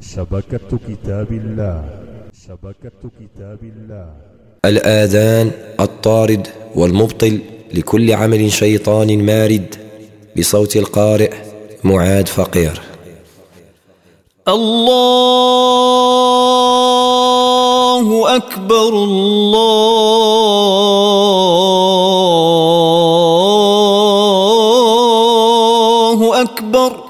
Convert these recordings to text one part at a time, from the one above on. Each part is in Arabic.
شبكة كتاب الله. شبكة كتاب الله. الآذان الطارد والمبطل لكل عمل شيطان مارد بصوت القارئ معاد فقير. الله أكبر الله أكبر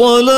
الصلاة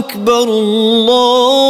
أكبر الله.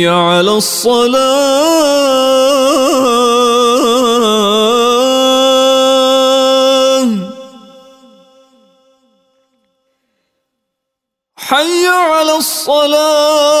حي على الصلاة. حي على الصلاة.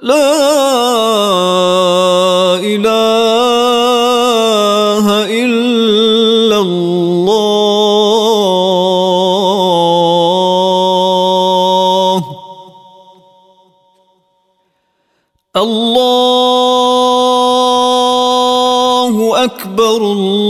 لا إله إلا الله. الله أكبر الله.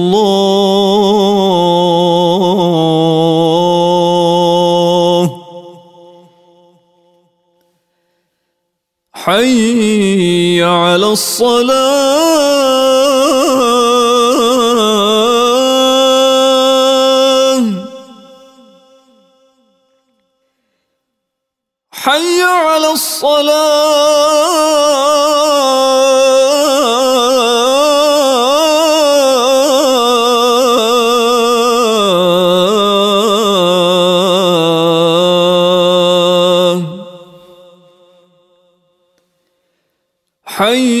الصلاة. حي على الصلاة. حي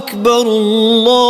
أكبر الله.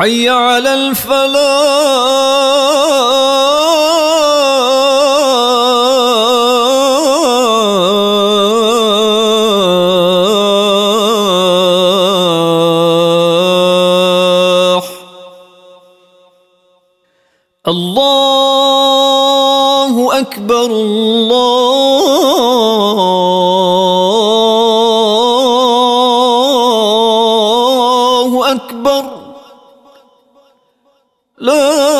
حي على الفلاح. لا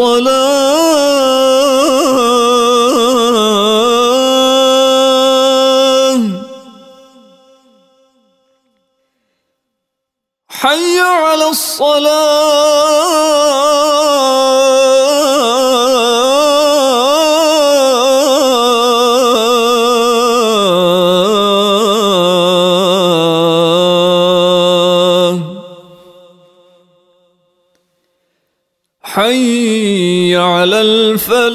الصلاة الفلاح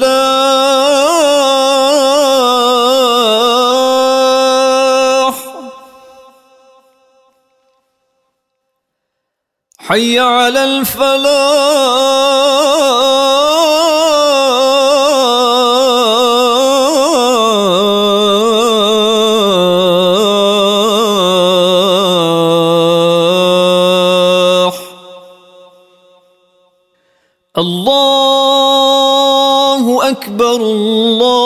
حي على الفلاح. أكبر الله.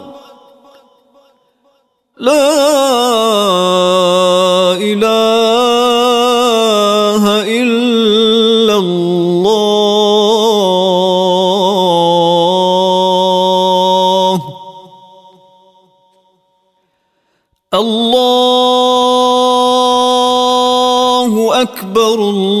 لا إله إلا الله. الله أكبر الله.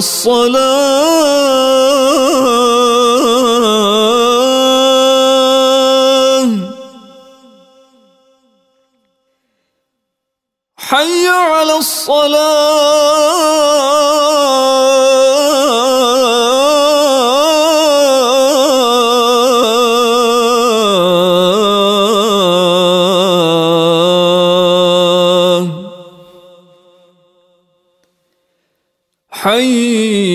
الصلاة. حي على الصلاة.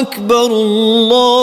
أكبر الله.